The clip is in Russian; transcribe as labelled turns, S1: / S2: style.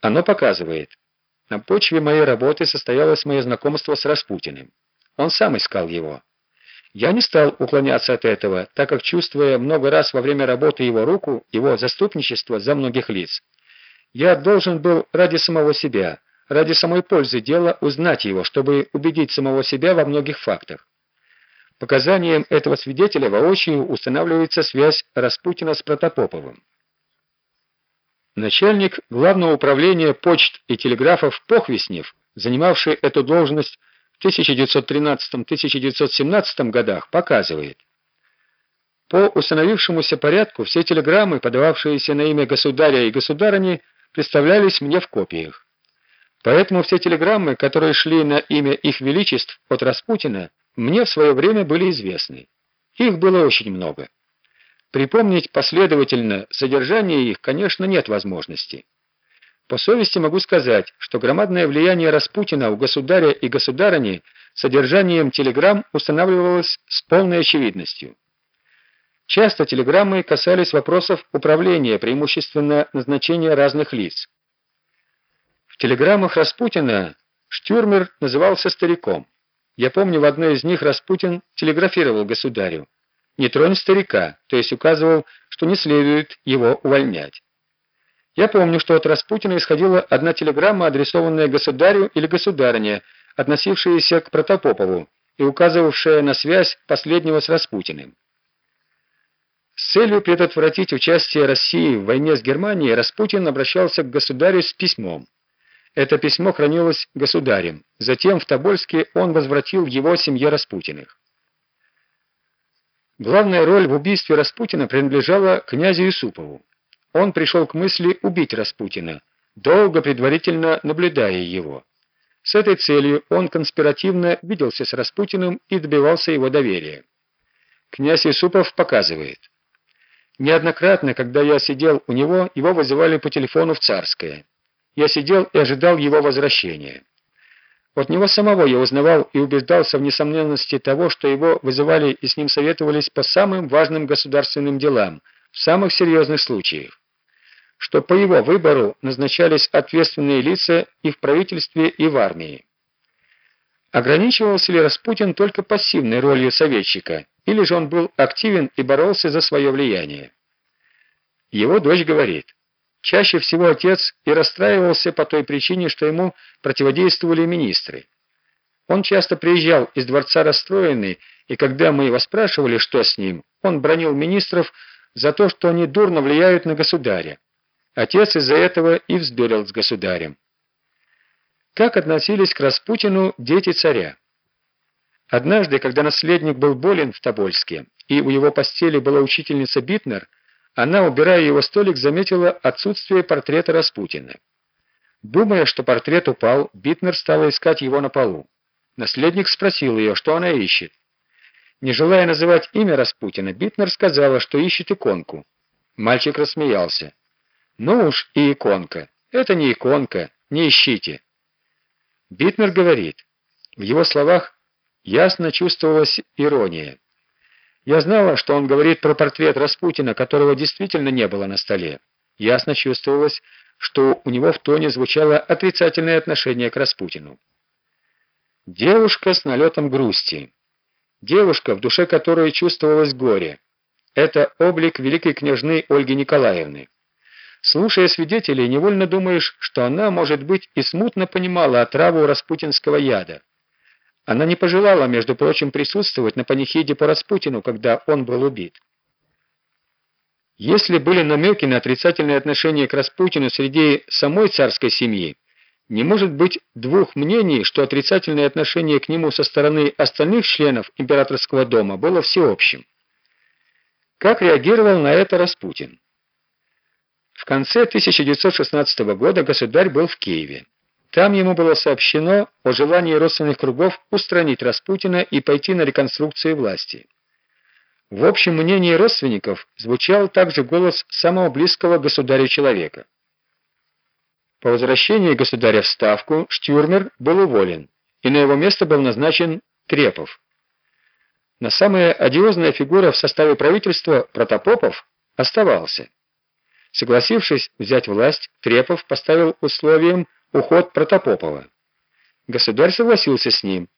S1: Оно показывает. На почве моей работы состоялось мое знакомство с Распутиным. Он сам искал его. Я не стал уклоняться от этого, так как, чувствуя много раз во время работы его руку, его заступничество за многих лиц, я должен был ради самого себя, ради самой пользы дела узнать его, чтобы убедить самого себя во многих фактах. Показанием этого свидетеля воочию устанавливается связь Распутина с Протопоповым. Начальник Главного управления почт и телеграфов Похвеснев, занимавший эту должность в 1913-1917 годах, показывает. По установившемуся порядку все телеграммы, подававшиеся на имя государя и государыни, представлялись мне в копиях. Поэтому все телеграммы, которые шли на имя их величеств от Распутина, мне в свое время были известны. Их было очень много. Припомнить последовательно содержание их, конечно, нет возможности. По совести могу сказать, что громадное влияние Распутина у государя и государыни содержанием телеграмм устанавливалось с полной очевидностью. Часто телеграммы касались вопросов управления, преимущественно назначения разных лиц. В телеграммах Распутина Штюрмер назывался стариком. Я помню, в одной из них Распутин телеграфировал государю: "Не тронь старика", то есть указывал, что не следует его увольнять. Я помню, что от Распутина исходила одна телеграмма, адресованная государю или государыне, относившаяся к Протопопову и указывавшая на связь последнего с Распутиным. С целью предотвратить участие России в войне с Германией Распутин обращался к государю с письмом. Это письмо хранилось государем. Затем в Тобольске он возвратил его семье Распутиных. Главная роль в убийстве Распутина принадлежала князю Юсупову. Он пришел к мысли убить Распутина, долго предварительно наблюдая его. С этой целью он конспиративно виделся с Распутиным и добивался его доверия. Князь Юсупов показывает: Неоднократно, когда я сидел у него, его вызывали по телефону в Царское. Я сидел и ожидал его возвращения. От него самого я узнавал и убеждался в несомненности того, что его вызывали и с ним советовались по самым важным государственным делам, в самых серьезных случаях. Что по его выбору назначались ответственные лица и в правительстве, и в армии. Ограничивался ли Распутин только пассивной ролью советчика, или же он был активен и боролся за свое влияние? Его дочь говорит: "Чаще всего отец и расстраивался по той причине, что ему противодействовали министры. Он часто приезжал из дворца расстроенный, и когда мы его спрашивали, что с ним, он бронил министров за то, что они дурно влияют на государя. Отец из-за этого и вздорил с государем. Как относились к Распутину дети царя? Однажды, когда наследник был болен в Тобольске, и у его постели была учительница Битнер, она, убирая его столик, заметила отсутствие портрета Распутина. Думая, что портрет упал, Битнер стала искать его на полу. Наследник спросил ее, что она ищет. Не желая называть имя Распутина, Битнер сказала, что ищет иконку. Мальчик рассмеялся. Ну уж и иконка. Это не иконка, не ищите. Битнер говорит: в его словах ясно чувствовалась ирония. Я знала, что он говорит про портрет Распутина, которого действительно не было на столе. Ясно чувствовалось, что у него в тоне звучало отрицательное отношение к Распутину. Девушка с налетом грусти. Девушка, в душе которой чувствовалось горе. Это облик великой княжны Ольги Николаевны. Слушая свидетелей, невольно думаешь, что она, может быть, и смутно понимала отраву распутинского яда. Она не пожелала, между прочим, присутствовать на панихиде по Распутину, когда он был убит. Если были намеки на отрицательное отношение к Распутину среди самой царской семьи, не может быть двух мнений, что отрицательное отношение к нему со стороны остальных членов императорского дома было всеобщим. Как реагировал на это Распутин? В конце 1916 года государь был в Киеве. Там ему было сообщено о желании родственных кругов устранить Распутина и пойти на реконструкцию власти. В общем мнении родственников звучал также голос самого близкого государю человека. По возвращении государя в Ставку Штюрмер был уволен, и на его место был назначен Трепов. Но самая одиозная фигура в составе правительства Протопопов оставался. Согласившись взять власть, Трепов поставил условием уход Протопопова. Государь согласился с ним.